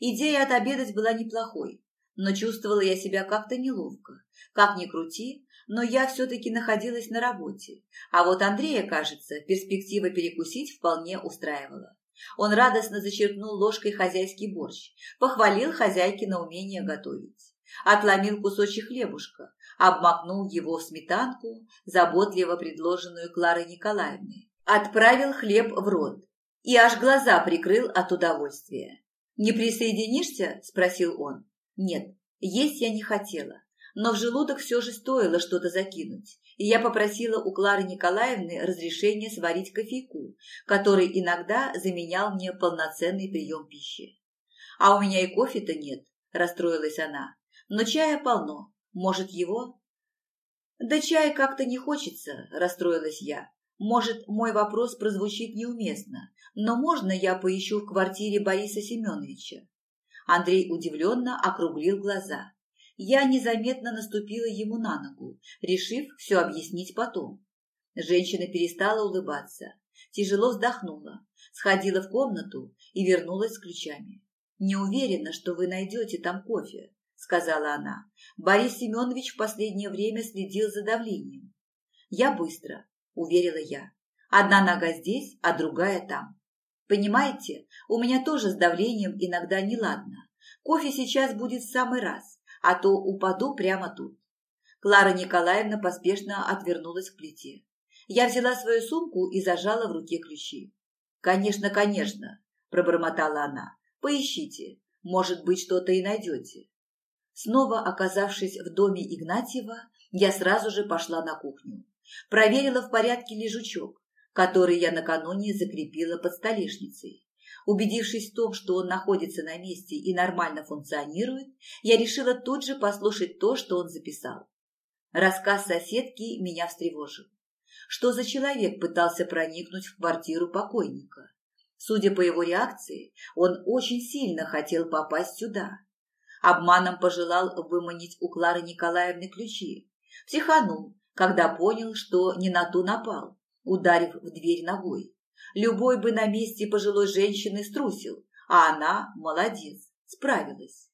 Идея отобедать была неплохой, но чувствовала я себя как-то неловко. Как ни крути, но я все-таки находилась на работе, а вот Андрея, кажется, перспектива перекусить вполне устраивала. Он радостно зачерпнул ложкой хозяйский борщ, похвалил хозяйки на умение готовить. Отломил кусочек хлебушка, обмакнул его в сметанку, заботливо предложенную Кларой Николаевной, отправил хлеб в рот и аж глаза прикрыл от удовольствия. «Не присоединишься?» – спросил он. «Нет, есть я не хотела, но в желудок все же стоило что-то закинуть, и я попросила у Клары Николаевны разрешения сварить кофейку, который иногда заменял мне полноценный прием пищи. «А у меня и кофе-то нет», – расстроилась она, – «но чая полно. Может, его?» «Да чая как-то не хочется», – расстроилась я. Может, мой вопрос прозвучит неуместно, но можно я поищу в квартире Бориса Семеновича? Андрей удивленно округлил глаза. Я незаметно наступила ему на ногу, решив все объяснить потом. Женщина перестала улыбаться, тяжело вздохнула, сходила в комнату и вернулась с ключами. «Не уверена, что вы найдете там кофе», — сказала она. «Борис Семенович в последнее время следил за давлением. Я быстро, уверила я. Одна нога здесь, а другая там. Понимаете, у меня тоже с давлением иногда неладно. Кофе сейчас будет в самый раз, а то упаду прямо тут. Клара Николаевна поспешно отвернулась к плите. Я взяла свою сумку и зажала в руке ключи. «Конечно, конечно», – пробормотала она. «Поищите. Может быть, что-то и найдете». Снова оказавшись в доме Игнатьева, я сразу же пошла на кухню. Проверила, в порядке ли жучок, который я накануне закрепила под столешницей. Убедившись в том, что он находится на месте и нормально функционирует, я решила тут же послушать то, что он записал. Рассказ соседки меня встревожил. Что за человек пытался проникнуть в квартиру покойника? Судя по его реакции, он очень сильно хотел попасть сюда. Обманом пожелал выманить у Клары Николаевны ключи. Психанул, когда понял, что не на ту напал, ударив в дверь ногой. Любой бы на месте пожилой женщины струсил, а она, молодец, справилась.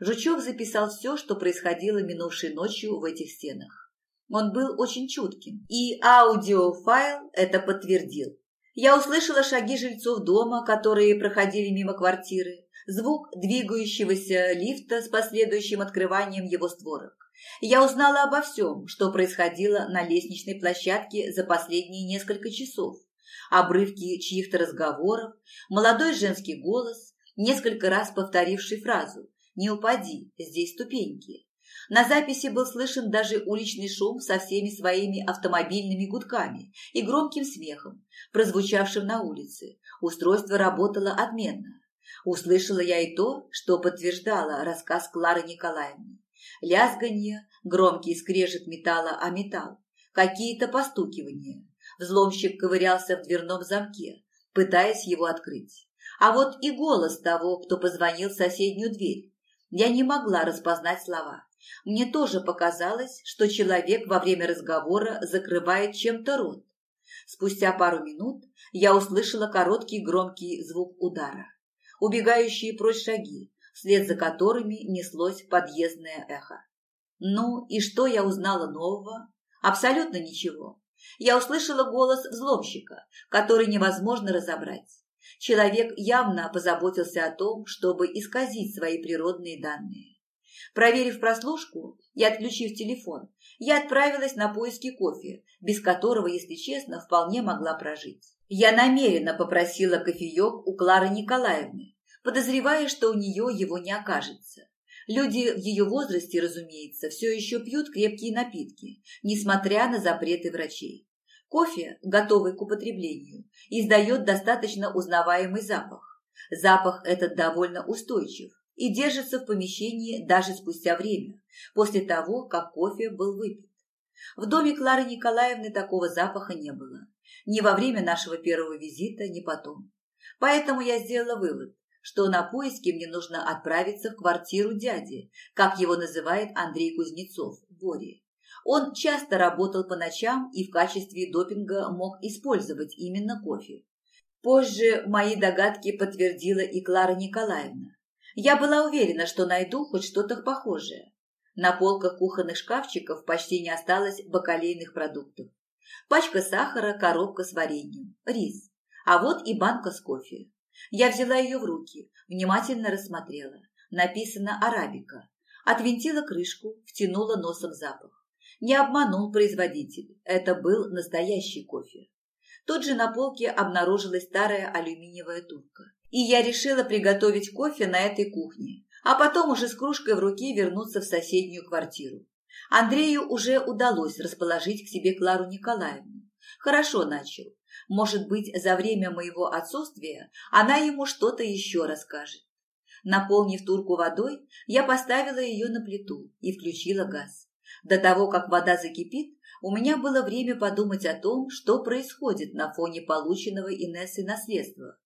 Жучок записал все, что происходило минувшей ночью в этих стенах. Он был очень чутким, и аудиофайл это подтвердил. Я услышала шаги жильцов дома, которые проходили мимо квартиры, звук двигающегося лифта с последующим открыванием его створок. Я узнала обо всем, что происходило на лестничной площадке за последние несколько часов. Обрывки чьих-то разговоров, молодой женский голос, несколько раз повторивший фразу «Не упади, здесь ступеньки». На записи был слышен даже уличный шум со всеми своими автомобильными гудками и громким смехом, прозвучавшим на улице. Устройство работало отменно. Услышала я и то, что подтверждало рассказ Клары Николаевны. Лязганье, громкий скрежет металла о металл, какие-то постукивания. Взломщик ковырялся в дверном замке, пытаясь его открыть. А вот и голос того, кто позвонил в соседнюю дверь. Я не могла распознать слова. Мне тоже показалось, что человек во время разговора закрывает чем-то рот. Спустя пару минут я услышала короткий громкий звук удара. Убегающие прочь шаги, вслед за которыми неслось подъездное эхо. Ну и что я узнала нового? Абсолютно ничего. Я услышала голос взломщика, который невозможно разобрать. Человек явно позаботился о том, чтобы исказить свои природные данные. Проверив прослушку и отключив телефон, я отправилась на поиски кофе, без которого, если честно, вполне могла прожить. Я намеренно попросила кофеек у Клары Николаевны, подозревая, что у нее его не окажется. Люди в ее возрасте, разумеется, все еще пьют крепкие напитки, несмотря на запреты врачей. Кофе, готовый к употреблению, издает достаточно узнаваемый запах. Запах этот довольно устойчив, и держится в помещении даже спустя время, после того, как кофе был выпит. В доме Клары Николаевны такого запаха не было. Ни во время нашего первого визита, ни потом. Поэтому я сделала вывод, что на поиски мне нужно отправиться в квартиру дяди, как его называет Андрей Кузнецов, Бори. Он часто работал по ночам и в качестве допинга мог использовать именно кофе. Позже мои догадки подтвердила и Клара Николаевна. Я была уверена, что найду хоть что-то похожее. На полках кухонных шкафчиков почти не осталось бакалейных продуктов. Пачка сахара, коробка с вареньем, рис. А вот и банка с кофе. Я взяла ее в руки, внимательно рассмотрела. Написано «Арабика». Отвинтила крышку, втянула носом запах. Не обманул производитель. Это был настоящий кофе. Тут же на полке обнаружилась старая алюминиевая турка и я решила приготовить кофе на этой кухне, а потом уже с кружкой в руке вернуться в соседнюю квартиру. Андрею уже удалось расположить к себе Клару Николаевну. Хорошо начал. Может быть, за время моего отсутствия она ему что-то еще расскажет. Наполнив турку водой, я поставила ее на плиту и включила газ. До того, как вода закипит, у меня было время подумать о том, что происходит на фоне полученного Инессой наследства.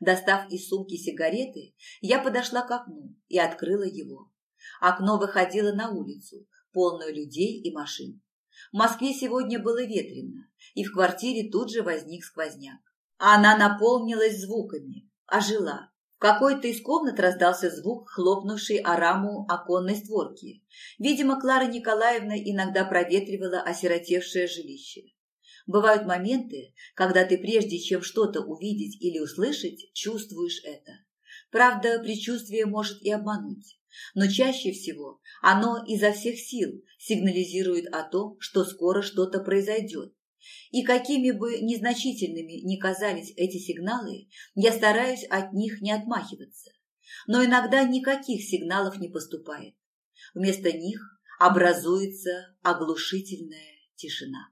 Достав из сумки сигареты, я подошла к окну и открыла его. Окно выходило на улицу, полную людей и машин. В Москве сегодня было ветрено, и в квартире тут же возник сквозняк. Она наполнилась звуками, ожила. В какой-то из комнат раздался звук, хлопнувший о раму оконной створки. Видимо, Клара Николаевна иногда проветривала осиротевшее жилище. Бывают моменты, когда ты прежде чем что-то увидеть или услышать, чувствуешь это. Правда, предчувствие может и обмануть, но чаще всего оно изо всех сил сигнализирует о том, что скоро что-то произойдет. И какими бы незначительными ни казались эти сигналы, я стараюсь от них не отмахиваться. Но иногда никаких сигналов не поступает. Вместо них образуется оглушительная тишина.